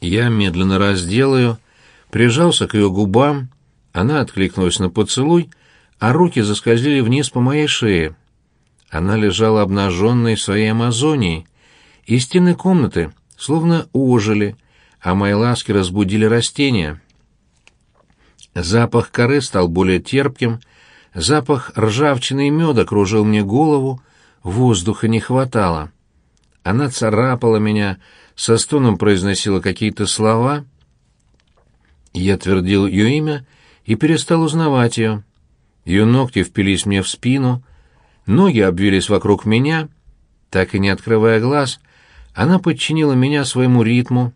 Я медленно раздел прижался к ее губам, она откликнулась на поцелуй, а руки заскользили вниз по моей шее. Она лежала обнаженной в своей Амазонии, и стены комнаты словно ожили, а мои ласки разбудили растения. Запах коры стал более терпким, запах ржавчины и меда кружил мне голову, воздуха не хватало. Она царапала меня, со стоном произносила какие-то слова. Я твердил ее имя и перестал узнавать ее. Ее ногти впились мне в спину, ноги обвились вокруг меня. Так и не открывая глаз, она подчинила меня своему ритму.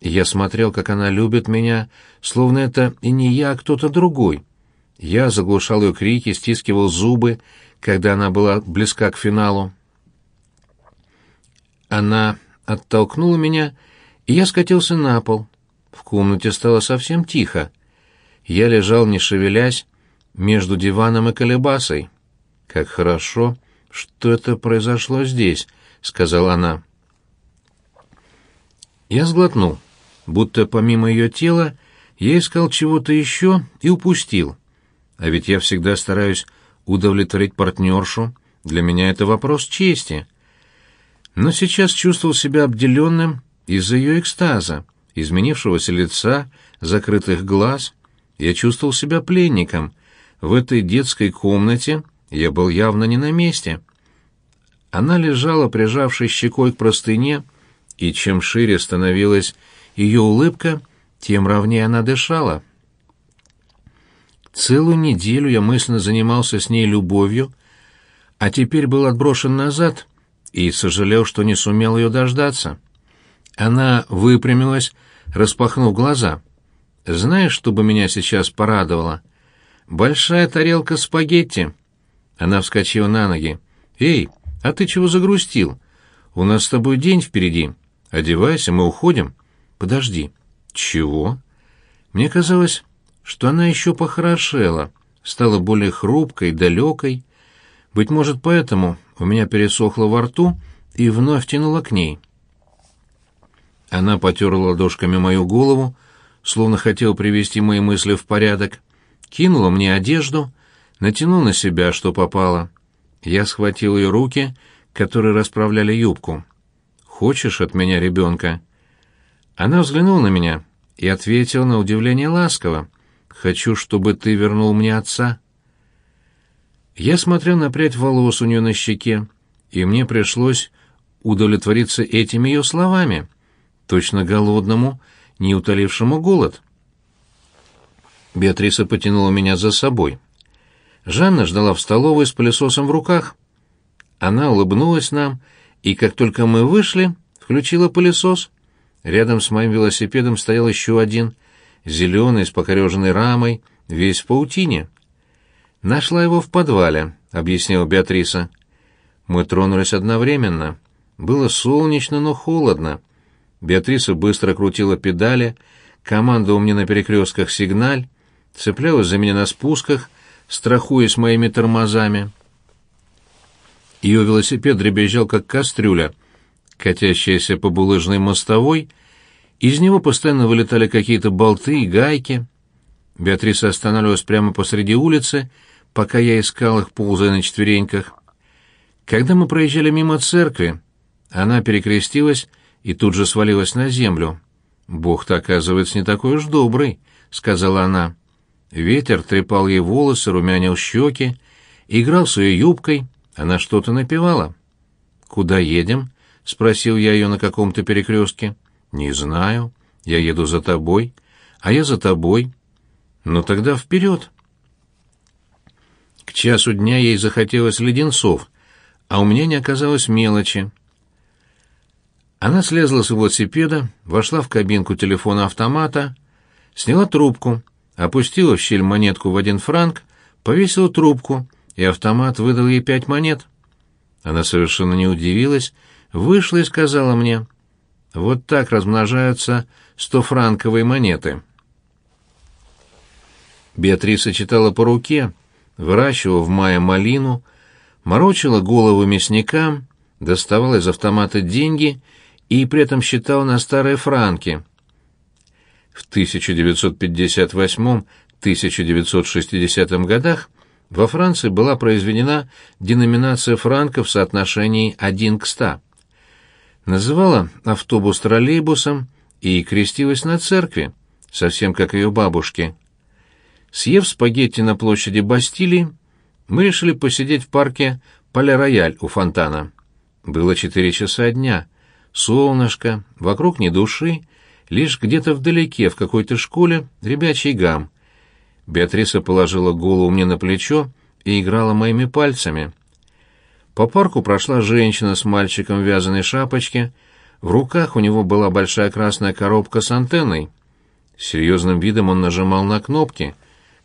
Я смотрел, как она любит меня, словно это и не я, а кто-то другой. Я заглушал ее крики, стискивал зубы, когда она была близка к финалу. Она оттолкнула меня, и я скатился на пол. В комнате стало совсем тихо. Я лежал, не шевелясь, между диваном и колебасой. «Как хорошо, что это произошло здесь», — сказала она. Я сглотнул, будто помимо ее тела я искал чего-то еще и упустил. А ведь я всегда стараюсь удовлетворить партнершу, для меня это вопрос чести. Но сейчас чувствовал себя обделенным из-за ее экстаза, изменившегося лица, закрытых глаз. Я чувствовал себя пленником. В этой детской комнате я был явно не на месте. Она лежала, прижавшись щекой к простыне, и чем шире становилась ее улыбка, тем ровнее она дышала. Целую неделю я мысленно занимался с ней любовью, а теперь был отброшен назад и сожалел, что не сумел ее дождаться. Она выпрямилась, распахнув глаза. «Знаешь, что бы меня сейчас порадовало? Большая тарелка спагетти». Она вскочила на ноги. «Эй, а ты чего загрустил? У нас с тобой день впереди. Одевайся, мы уходим. Подожди. Чего? Мне казалось, что она еще похорошела, стала более хрупкой, далекой. Быть может, поэтому у меня пересохло во рту и вновь тянула к ней. Она потерла ладошками мою голову, словно хотела привести мои мысли в порядок, кинула мне одежду, натянула на себя, что попало. Я схватил ее руки, которые расправляли юбку хочешь от меня ребенка?» Она взглянула на меня и ответила на удивление ласково. «Хочу, чтобы ты вернул мне отца». Я смотрел на прядь волос у нее на щеке, и мне пришлось удовлетвориться этими ее словами, точно голодному, не утолившему голод. Беатриса потянула меня за собой. Жанна ждала в столовой с пылесосом в руках. Она улыбнулась нам и как только мы вышли, включила пылесос. Рядом с моим велосипедом стоял еще один, зеленый, с покореженной рамой, весь в паутине. «Нашла его в подвале», — объяснила Беатриса. Мы тронулись одновременно. Было солнечно, но холодно. Беатриса быстро крутила педали, командовала мне на перекрестках сигналь, цеплялась за меня на спусках, страхуясь моими тормозами. Ее велосипед дребезжал, как кастрюля, катящаяся по булыжной мостовой, из него постоянно вылетали какие-то болты и гайки. Беатриса останавливалась прямо посреди улицы, пока я искал их, ползая на четвереньках. Когда мы проезжали мимо церкви, она перекрестилась и тут же свалилась на землю. «Бог-то, оказывается, не такой уж добрый», — сказала она. Ветер трепал ей волосы, румянил щеки, играл с ее юбкой, она что-то напевала. «Куда едем?» — спросил я ее на каком-то перекрестке. «Не знаю. Я еду за тобой. А я за тобой. Ну тогда вперед!» Часу дня ей захотелось леденцов, а у меня не оказалось мелочи. Она слезла с велосипеда, вошла в кабинку телефона-автомата, сняла трубку, опустила в щель монетку в один франк, повесила трубку — и автомат выдал ей пять монет. Она совершенно не удивилась, вышла и сказала мне, «Вот так размножаются стофранковые монеты». Беатриса читала по руке, выращивала в мае малину, морочила голову мясникам, доставала из автомата деньги и при этом считала на старые франки. В 1958-1960 годах во Франции была произведена деноминация франков в соотношении 1 к 100. Называла автобус троллейбусом и крестилась на церкви, совсем как ее бабушки. Съев спагетти на площади Бастилии, мы решили посидеть в парке Пале-Рояль у фонтана. Было четыре часа дня. Солнышко, вокруг ни души, лишь где-то вдалеке, в какой-то школе, ребячий гам. Беатриса положила голову мне на плечо и играла моими пальцами. По парку прошла женщина с мальчиком в вязаной шапочке. В руках у него была большая красная коробка с антенной. С серьезным видом он нажимал на кнопки.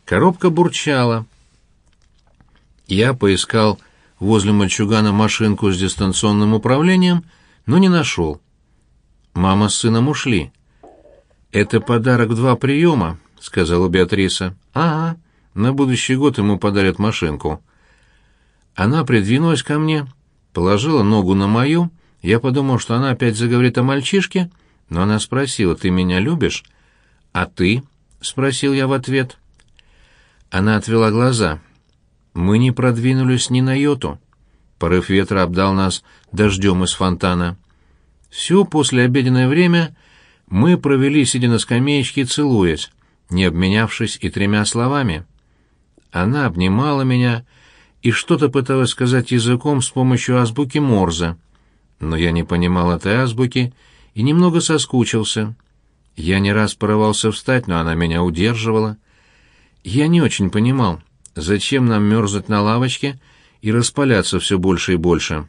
Коробка бурчала. Я поискал возле мальчугана машинку с дистанционным управлением, но не нашел. Мама с сыном ушли. «Это подарок в два приема», — сказала Беатриса. «Ага, на будущий год ему подарят машинку». Она придвинулась ко мне, положила ногу на мою, я подумал, что она опять заговорит о мальчишке, но она спросила, «Ты меня любишь?» «А ты?» — спросил я в ответ. Она отвела глаза. Мы не продвинулись ни на йоту. Порыв ветра обдал нас дождем из фонтана. Все послеобеденное время мы провели, сидя на скамеечке, целуясь, не обменявшись и тремя словами. Она обнимала меня и что-то пыталась сказать языком с помощью азбуки Морзе, но я не понимал этой азбуки и немного соскучился. Я не раз порывался встать, но она меня удерживала. Я не очень понимал, Зачем нам мерзнуть на лавочке и распаляться все больше и больше?»